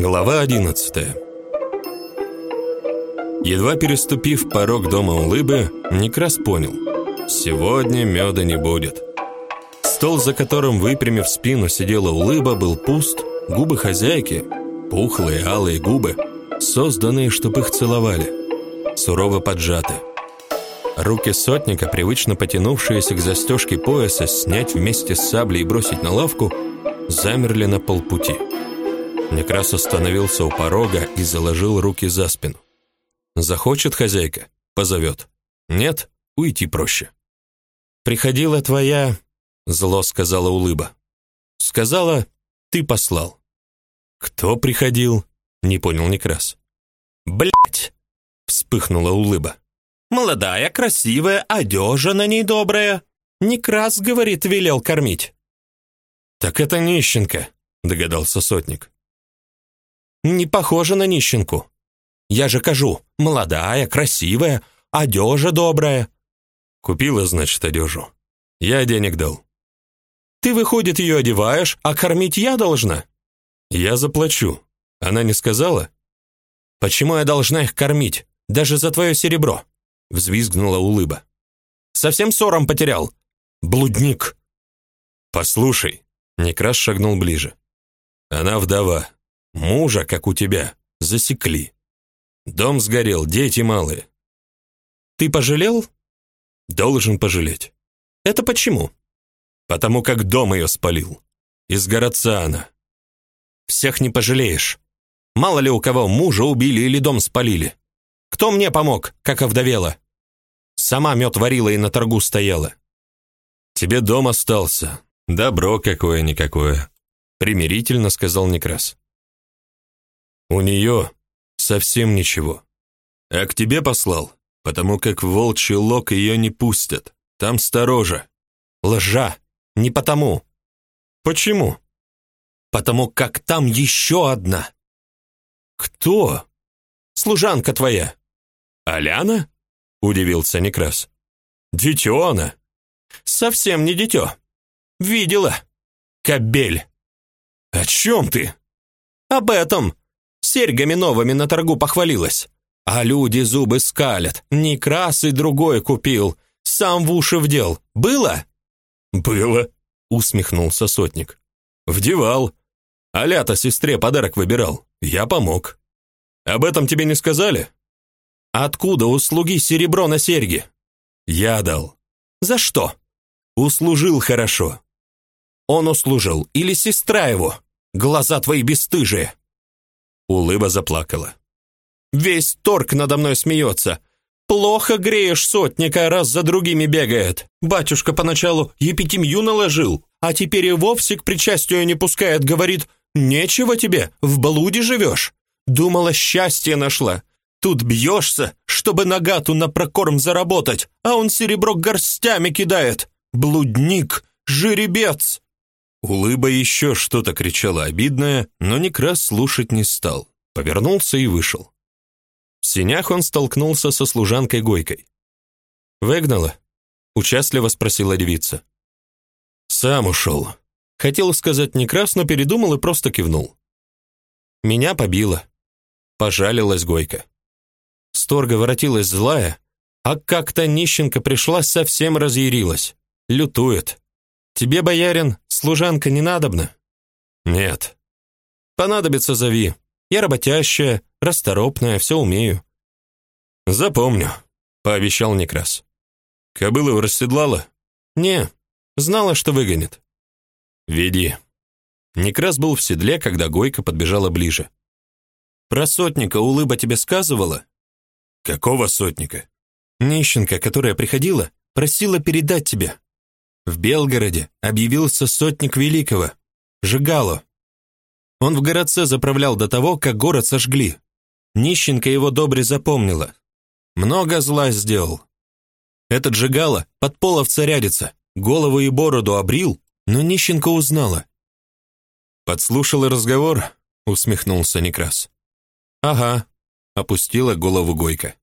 Глава 11. Едва переступив порог дома Улыбы, Некрас понял: сегодня меда не будет. Стол, за которым выпрямив спину сидела Улыба, был пуст, губы хозяйки, пухлые алые губы, созданные, чтобы их целовали, сурово поджаты. Руки сотника, привычно потянувшиеся к застежке пояса, снять вместе с саблей и бросить на лавку, замерли на полпути. Некрас остановился у порога и заложил руки за спину. Захочет хозяйка позовет. Нет, уйти проще. Приходила твоя, зло сказала Улыба. Сказала, ты послал. Кто приходил? не понял Некрас. Блять! вспыхнула Улыба. Молодая, красивая, одежа на ней добрая. Некрас, говорит, велел кормить. Так это нищенка, догадался сотник. Не похожа на нищенку. Я же кажу, молодая, красивая, одежа добрая. Купила, значит, одежу. Я денег дал. Ты, выходит, ее одеваешь, а кормить я должна? Я заплачу. Она не сказала? Почему я должна их кормить, даже за твое серебро? Взвизгнула улыба. Совсем сором потерял. Блудник. Послушай, Некрас шагнул ближе. Она вдова, Мужа, как у тебя, засекли. Дом сгорел, дети малые. Ты пожалел? Должен пожалеть. Это почему? Потому как дом ее спалил. Из городца она. Всех не пожалеешь. Мало ли у кого мужа убили или дом спалили. Кто мне помог, как овдовела? Сама мед варила и на торгу стояла. Тебе дом остался. Добро какое-никакое, примирительно сказал Некрас. У нее совсем ничего. А к тебе послал, потому как волчий лог ее не пустят. Там сторожа. Лжа. Не потому. Почему? Потому как там еще одна. Кто? Служанка твоя. Аляна? Удивился Некрас. Дитё она. Совсем не дитё. Видела. Кобель. О чем ты? Об этом. Серьгами новыми на торгу похвалилась. А люди зубы скалят. Некрас и другой купил. Сам в уши вдел. Было? Было, усмехнулся сотник. Вдевал. Алята сестре подарок выбирал. Я помог. Об этом тебе не сказали? Откуда у слуги серебро на серьги? Я дал. За что? Услужил хорошо. Он услужил или сестра его? Глаза твои бесстыжие. Улыба заплакала. Весь торг надо мной смеется. Плохо греешь сотника, раз за другими бегает. Батюшка поначалу епитемью наложил, а теперь и вовсе к причастию не пускает, говорит: "Нечего тебе, в блуде живешь. Думала, счастье нашла. Тут бьешься, чтобы нагату на прокорм заработать, а он серебро горстями кидает. Блудник, жеребец!" Улыба еще что-то кричала обидное, но Некрас слушать не стал. Повернулся и вышел. В сенях он столкнулся со служанкой Гойкой. «Выгнала?» — участливо спросила девица. «Сам ушел». Хотел сказать Некрас, но передумал и просто кивнул. «Меня побило». Пожалилась Гойка. Сторга воротилась злая, а как-то нищенка пришла, совсем разъярилась. Лютует. Тебе, боярин, служанка не надобна? Нет. Понадобится зови. Я работящая, расторопная, все умею. Запомню, пообещал Некрас. Кобылу расседлала? Не, знала, что выгонит. Веди. Некрас был в седле, когда Гойка подбежала ближе. Про сотника улыба тебе сказывала? Какого сотника? Нищенка, которая приходила, просила передать тебе. В Белгороде объявился сотник Великого, Жигало. Он в городце заправлял до того, как город сожгли. Нищенка его добре запомнила. Много зла сделал. Этот Жигало под половца рядится, голову и бороду обрил, но нищенка узнала. Подслушала разговор, усмехнулся Некрас. Ага, опустила голову Гойка.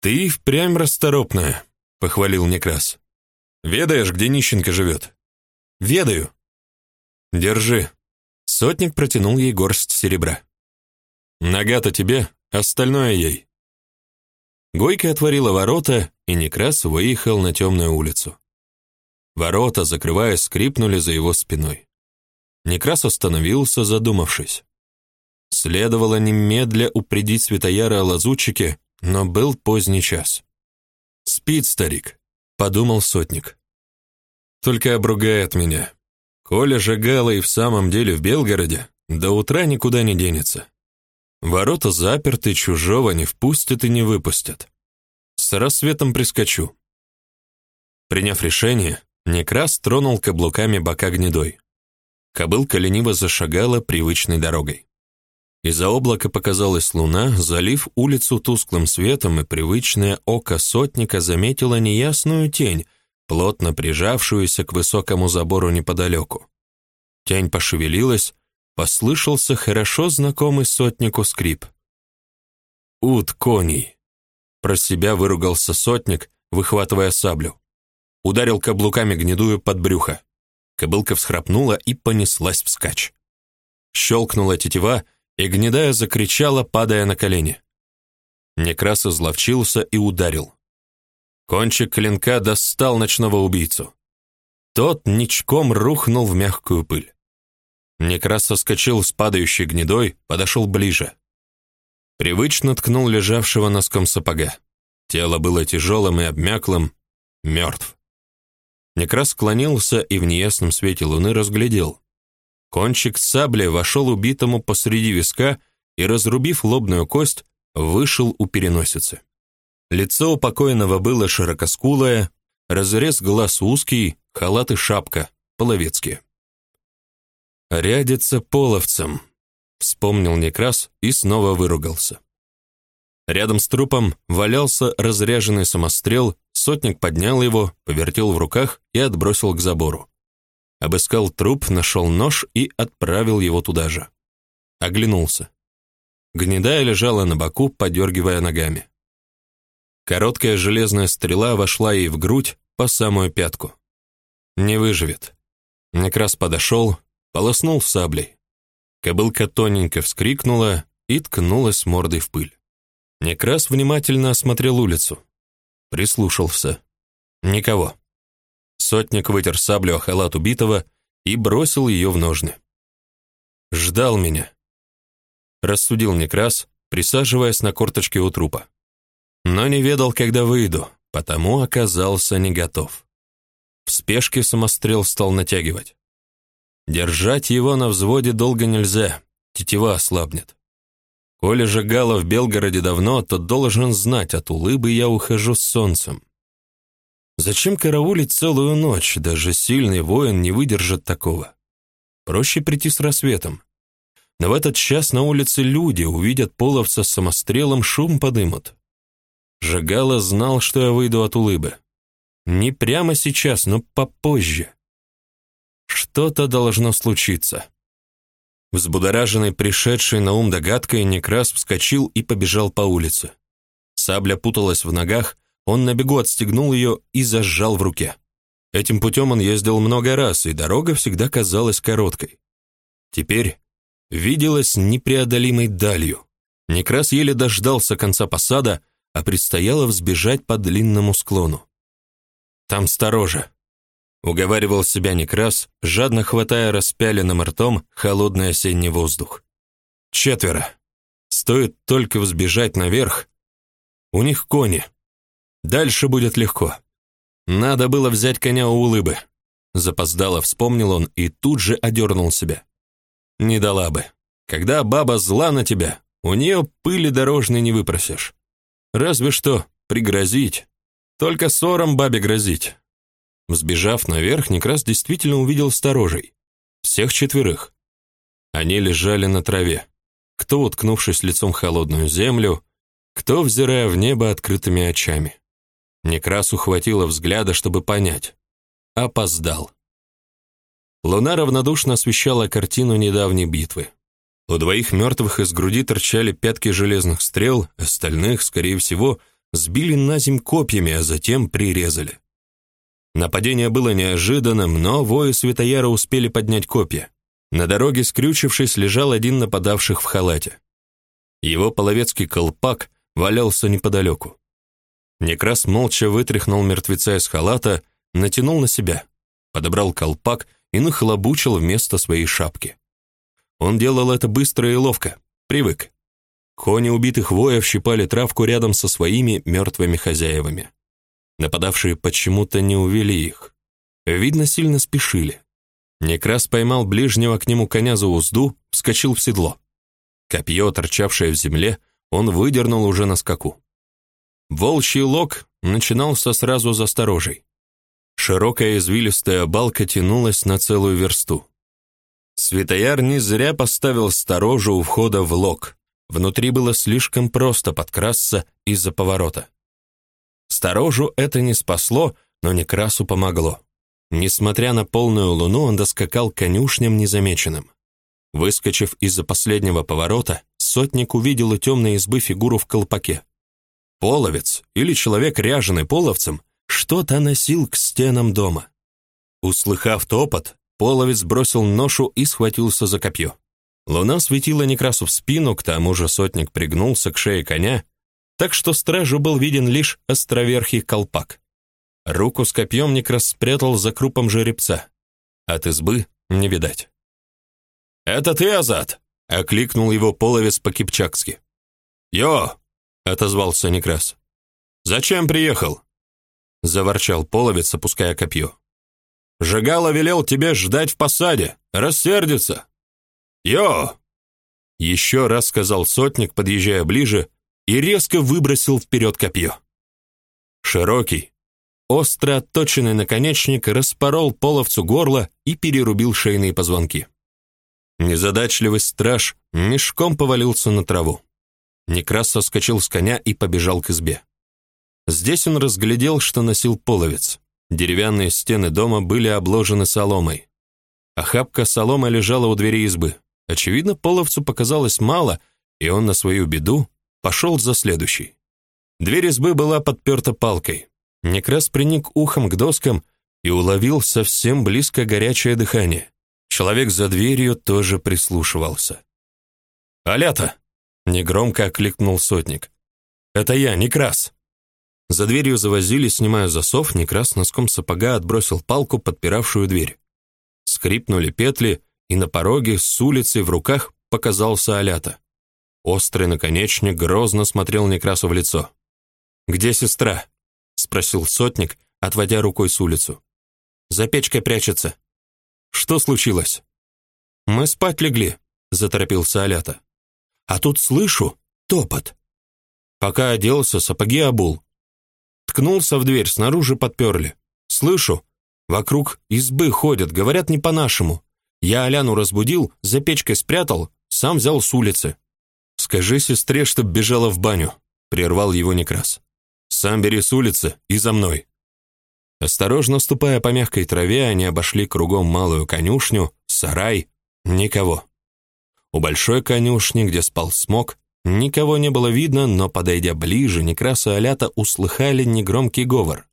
Ты впрямь расторопная, похвалил Некрас. Ведаешь, где нищенка живет?» «Ведаю». «Держи». Сотник протянул ей горсть серебра. «Нога-то тебе, остальное ей». Гойка отворила ворота, и Некрас выехал на темную улицу. Ворота, закрывая, скрипнули за его спиной. Некрас остановился, задумавшись. Следовало немедля упредить Светояра о лазутчике, но был поздний час. «Спит старик», — подумал сотник. «Только обругает меня. Коля Жигало и в самом деле в Белгороде, до утра никуда не денется. Ворота заперты, чужого не впустят и не выпустят. С рассветом прискочу». Приняв решение, Некрас тронул каблуками бока гнедой. Кобылка лениво зашагала привычной дорогой. Из-за облака показалась луна, залив улицу тусклым светом, и привычное око сотника заметило неясную тень, плотно прижавшуюся к высокому забору неподалеку. Тень пошевелилась, послышался хорошо знакомый сотнику скрип. «Ут коней!» Про себя выругался сотник, выхватывая саблю. Ударил каблуками гнедую под брюхо. Кобылка всхрапнула и понеслась вскачь. Щелкнула тетива, и гнедая закричала, падая на колени. Некрас изловчился и ударил. Кончик клинка достал ночного убийцу. Тот ничком рухнул в мягкую пыль. Некрас соскочил с падающей гнедой, подошел ближе. Привычно ткнул лежавшего носком сапога. Тело было тяжелым и обмяклым, мертв. Некрас склонился и в неясном свете луны разглядел. Кончик сабли вошел убитому посреди виска и, разрубив лобную кость, вышел у переносицы. Лицо у покойного было широкоскулое, разрез глаз узкий, халат и шапка, половецкие. «Рядится половцем», — вспомнил Некрас и снова выругался. Рядом с трупом валялся разряженный самострел, сотник поднял его, повертел в руках и отбросил к забору. Обыскал труп, нашел нож и отправил его туда же. Оглянулся. Гнедая лежала на боку, подергивая ногами. Короткая железная стрела вошла ей в грудь по самую пятку. Не выживет. Некрас подошел, полоснул саблей. Кобылка тоненько вскрикнула и ткнулась мордой в пыль. Некрас внимательно осмотрел улицу. Прислушался. Никого. Сотник вытер саблю о халат убитого и бросил ее в ножны. Ждал меня. Рассудил Некрас, присаживаясь на корточке у трупа. Но не ведал, когда выйду, потому оказался не готов. В спешке самострел стал натягивать. Держать его на взводе долго нельзя, тетива ослабнет. Коля же Гала в Белгороде давно, то должен знать, от улыбы я ухожу с солнцем. Зачем караулить целую ночь? Даже сильный воин не выдержит такого. Проще прийти с рассветом. Но в этот час на улице люди увидят половца с самострелом, шум подымут. Жигало знал, что я выйду от улыбы. Не прямо сейчас, но попозже. Что-то должно случиться. Взбудораженный пришедший на ум догадкой, Некрас вскочил и побежал по улице. Сабля путалась в ногах, он на бегу отстегнул ее и зажал в руке. Этим путем он ездил много раз, и дорога всегда казалась короткой. Теперь виделась непреодолимой далью. Некрас еле дождался конца посада, а предстояло взбежать по длинному склону. «Там сторожа», Уговаривал себя Некрас, жадно хватая распяленным ртом холодный осенний воздух. Четверо. Стоит только взбежать наверх. У них кони. Дальше будет легко. Надо было взять коня у улыбы. Запоздало вспомнил он и тут же одернул себя. Не дала бы. Когда баба зла на тебя, у нее пыли дорожной не выпросишь. Разве что пригрозить. Только ссором бабе грозить. Взбежав наверх, Некрас действительно увидел сторожей. Всех четверых. Они лежали на траве. Кто, уткнувшись лицом в холодную землю, кто, взирая в небо открытыми очами. Некрасу хватило взгляда, чтобы понять. Опоздал. Луна равнодушно освещала картину недавней битвы. У двоих мертвых из груди торчали пятки железных стрел, остальных, скорее всего, сбили на земь копьями, а затем прирезали. Нападение было неожиданным, но вои Светояра успели поднять копья. На дороге, скрючившись, лежал один нападавших в халате. Его половецкий колпак валялся неподалеку. Некрас молча вытряхнул мертвеца из халата, натянул на себя, подобрал колпак и нахлобучил вместо своей шапки. Он делал это быстро и ловко, привык. Кони убитых воев щипали травку рядом со своими мертвыми хозяевами. Нападавшие почему-то не увели их. Видно, сильно спешили. Некрас поймал ближнего к нему коня за узду, вскочил в седло. Копье, торчавшее в земле, он выдернул уже на скаку. Волчий лог начинался сразу за сторожей. Широкая извилистая балка тянулась на целую версту. Светояр не зря поставил сторожу у входа в лог. Внутри было слишком просто подкрасться из-за поворота. Сторожу это не спасло, но Некрасу помогло. Несмотря на полную луну, он доскакал конюшням незамеченным. Выскочив из-за последнего поворота, сотник увидел у темной избы фигуру в колпаке. Половец или человек, ряженый половцем, что-то носил к стенам дома. Услыхав топот, половец бросил ношу и схватился за копье. Луна светила Некрасу в спину, к тому же сотник пригнулся к шее коня, так что стражу был виден лишь островерхий колпак. Руку с копьем Некрас спрятал за крупом жеребца. От избы не видать. «Это ты, Азат?» — окликнул его половец по-кипчакски. «Йо!» — отозвался Некрас. «Зачем приехал?» — заворчал половец, опуская копье. «Жигало велел тебе ждать в посаде, рассердится!» «Йо!» Еще раз сказал сотник, подъезжая ближе, и резко выбросил вперед копье. Широкий, Остро отточенный наконечник распорол половцу горло и перерубил шейные позвонки. Незадачливый страж мешком повалился на траву. Некрас соскочил с коня и побежал к избе. Здесь он разглядел, что носил половец. Деревянные стены дома были обложены соломой. Охапка соломы лежала у двери избы. Очевидно, половцу показалось мало, и он на свою беду пошел за следующей. Дверь избы была подперта палкой. Некрас приник ухом к доскам и уловил совсем близко горячее дыхание. Человек за дверью тоже прислушивался. «Алята!» — негромко окликнул сотник. «Это я, Некрас!» За дверью завозили, снимая засов, Некрас носком сапога отбросил палку, подпиравшую дверь. Скрипнули петли, и на пороге с улицы в руках показался Алята. Острый наконечник грозно смотрел Некрасу в лицо. «Где сестра?» спросил сотник, отводя рукой с улицу. За печкой прячется. Что случилось? Мы спать легли, заторопился Алята. А тут слышу топот. Пока оделся, сапоги обул. Ткнулся в дверь, снаружи подперли. Слышу, вокруг избы ходят, говорят не по-нашему. Я Аляну разбудил, за печкой спрятал, сам взял с улицы. Скажи сестре, чтоб бежала в баню, прервал его Некрас. Сам бери с улицы и за мной. Осторожно ступая по мягкой траве, они обошли кругом малую конюшню, сарай, никого. У большой конюшни, где спал смог, никого не было видно, но подойдя ближе, Некрас и Алята услыхали негромкий говор.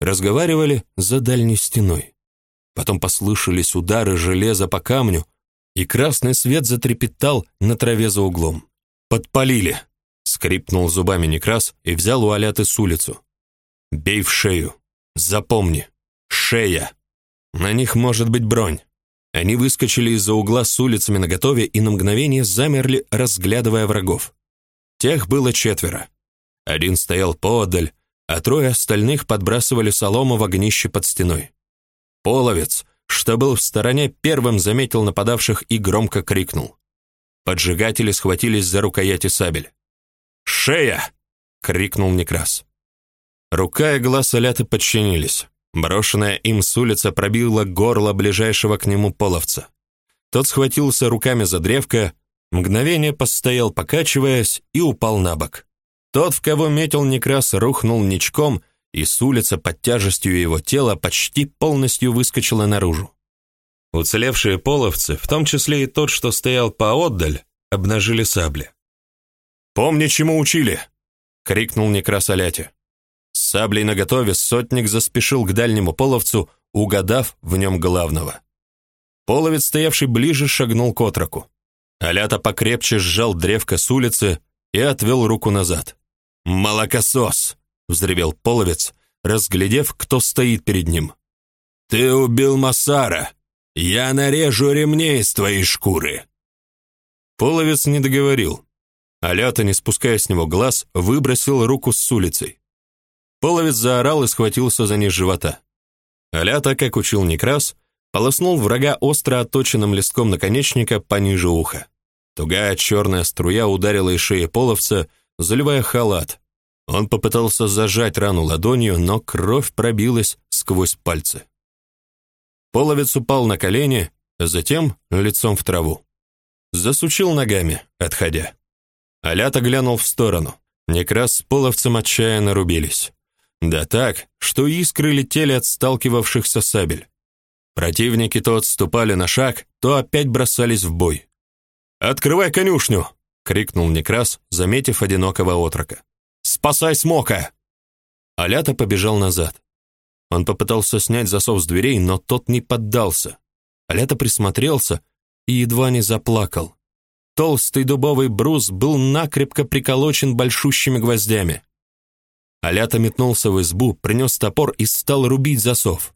Разговаривали за дальней стеной. Потом послышались удары железа по камню, и красный свет затрепетал на траве за углом. Подпалили. Скрипнул зубами Некрас и взял у Аляты с улицу. «Бей в шею. Запомни. Шея. На них может быть бронь». Они выскочили из-за угла с улицами наготове и на мгновение замерли, разглядывая врагов. Тех было четверо. Один стоял поодаль, а трое остальных подбрасывали солому в огнище под стеной. Половец, что был в стороне, первым заметил нападавших и громко крикнул. Поджигатели схватились за рукояти сабель. «Шея!» — крикнул Некрас. Рука и глаз Аляты подчинились. Брошенная им с улицы пробила горло ближайшего к нему половца. Тот схватился руками за древко, мгновение постоял, покачиваясь, и упал на бок. Тот, в кого метил Некрас, рухнул ничком, и с улицы под тяжестью его тела почти полностью выскочила наружу. Уцелевшие половцы, в том числе и тот, что стоял поотдаль, обнажили сабли. «Помни, чему учили!» — крикнул Некрас Аляте. Саблей наготове сотник заспешил к дальнему половцу, угадав в нем главного. Половец, стоявший ближе, шагнул к отроку. Алята покрепче сжал древко с улицы и отвел руку назад. «Молокосос!» — взревел половец, разглядев, кто стоит перед ним. «Ты убил Масара! Я нарежу ремней из твоей шкуры!» Половец не договорил. Алята, не спуская с него глаз, выбросил руку с улицей. Половец заорал и схватился за низ живота. Алята, как учил Некрас, полоснул врага остро отточенным листком наконечника пониже уха. Тугая черная струя ударила из шеи половца, заливая халат. Он попытался зажать рану ладонью, но кровь пробилась сквозь пальцы. Половец упал на колени, затем лицом в траву. Засучил ногами, отходя. Алята глянул в сторону. Некрас с половцем отчаянно рубились. Да так, что искры летели от сталкивавшихся сабель. Противники то отступали на шаг, то опять бросались в бой. «Открывай конюшню!» — крикнул Некрас, заметив одинокого отрока. «Спасай Смока!» Алята побежал назад. Он попытался снять засов с дверей, но тот не поддался. Алята присмотрелся и едва не заплакал. Толстый дубовый брус был накрепко приколочен большущими гвоздями. Алята метнулся в избу, принес топор и стал рубить засов.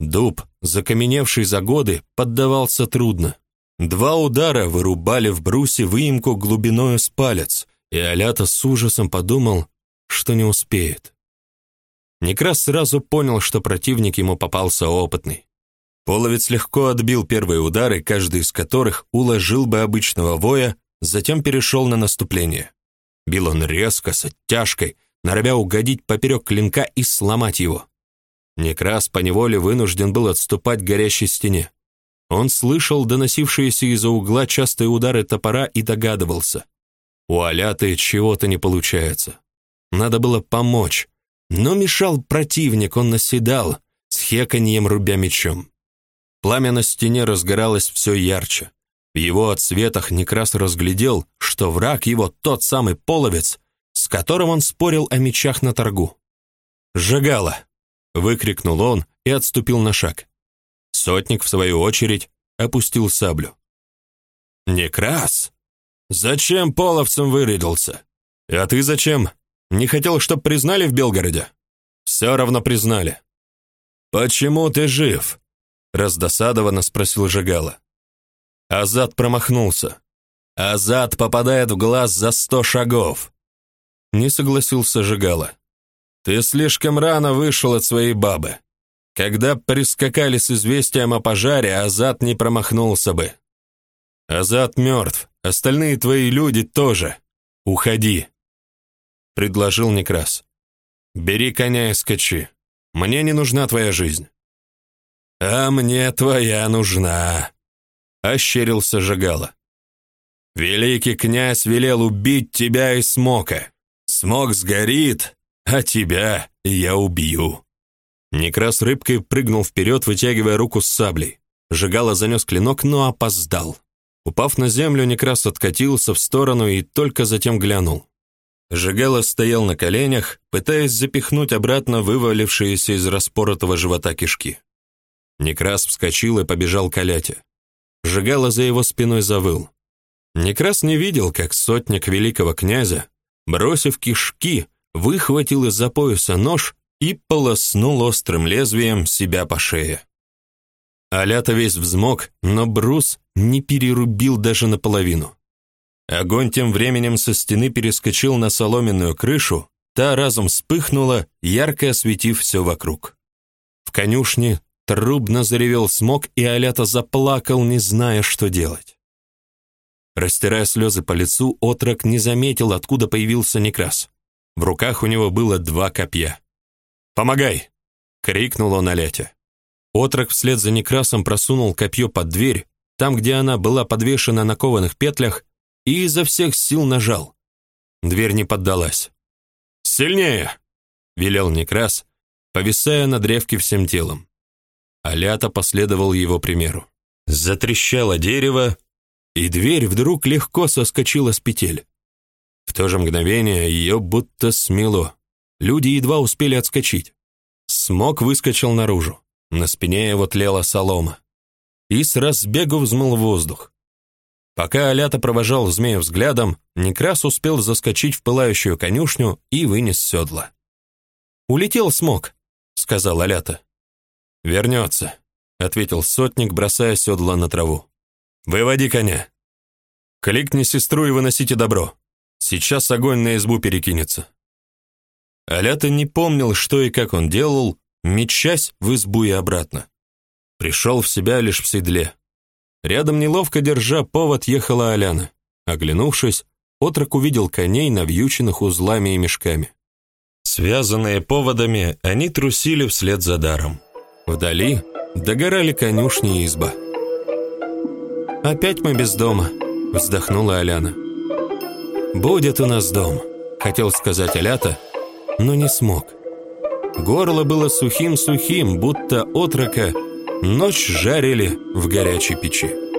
Дуб, закаменевший за годы, поддавался трудно. Два удара вырубали в брусе выемку глубиною с палец, и Алята с ужасом подумал, что не успеет. Некрас сразу понял, что противник ему попался опытный. Половец легко отбил первые удары, каждый из которых уложил бы обычного воя, затем перешел на наступление. Бил он резко, с оттяжкой, норовя угодить поперек клинка и сломать его. Некрас поневоле вынужден был отступать к горящей стене. Он слышал доносившиеся из-за угла частые удары топора и догадывался. У Аляты чего-то не получается. Надо было помочь, но мешал противник, он наседал, с хеканьем рубя мечом. Пламя на стене разгоралось все ярче. В его отсветах Некрас разглядел, что враг его тот самый половец, которым он спорил о мечах на торгу. «Жигало!» — выкрикнул он и отступил на шаг. Сотник, в свою очередь, опустил саблю. «Некрас! Зачем половцем вырядился? А ты зачем? Не хотел, чтоб признали в Белгороде?» «Все равно признали». «Почему ты жив?» раздосадованно спросил Жигала. Азат промахнулся. Азат попадает в глаз за сто шагов. Не согласился Жигала. Ты слишком рано вышел от своей бабы. Когда прискакали с известием о пожаре, Азат не промахнулся бы. Азат мертв, остальные твои люди тоже. Уходи, предложил Некрас. Бери коня и скачи. Мне не нужна твоя жизнь. «А мне твоя нужна», — ощерился Жигала. «Великий князь велел убить тебя и Смока. Смок сгорит, а тебя я убью». Некрас рыбкой прыгнул вперед, вытягивая руку с саблей. Жигала занес клинок, но опоздал. Упав на землю, Некрас откатился в сторону и только затем глянул. Жигала стоял на коленях, пытаясь запихнуть обратно вывалившиеся из распоротого живота кишки. Некрас вскочил и побежал к Аляте. Жигало за его спиной завыл. Некрас не видел, как сотник великого князя, бросив кишки, выхватил из-за пояса нож и полоснул острым лезвием себя по шее. Алята весь взмок, но брус не перерубил даже наполовину. Огонь тем временем со стены перескочил на соломенную крышу, та разом вспыхнула, ярко осветив все вокруг. В конюшне Трубно заревел смог, и Алята заплакал, не зная, что делать. Растирая слезы по лицу, отрок не заметил, откуда появился Некрас. В руках у него было два копья. «Помогай!» — крикнул он Аляте. Отрок вслед за Некрасом просунул копье под дверь, там, где она была подвешена на кованых петлях, и изо всех сил нажал. Дверь не поддалась. «Сильнее!» — велел Некрас, повисая на древке всем телом. Алята последовал его примеру. Затрещало дерево, и дверь вдруг легко соскочила с петель. В то же мгновение ее будто смело. Люди едва успели отскочить. Смог выскочил наружу. На спине его тлела солома. и с разбегу взмыл воздух. Пока Алята провожал змея взглядом, Некрас успел заскочить в пылающую конюшню и вынес седла. «Улетел смог», — сказал Алята. «Вернется», — ответил сотник, бросая седла на траву. «Выводи коня. Кликни сестру и выносите добро. Сейчас огонь на избу перекинется». Алята не помнил, что и как он делал, мечась в избу и обратно. Пришел в себя лишь в седле. Рядом неловко держа повод ехала Аляна. Оглянувшись, отрок увидел коней, навьюченных узлами и мешками. Связанные поводами, они трусили вслед за даром. Вдали догорали конюшни и изба. «Опять мы без дома», — вздохнула Аляна. «Будет у нас дом», — хотел сказать Алята, но не смог. Горло было сухим-сухим, будто отрока ночь жарили в горячей печи.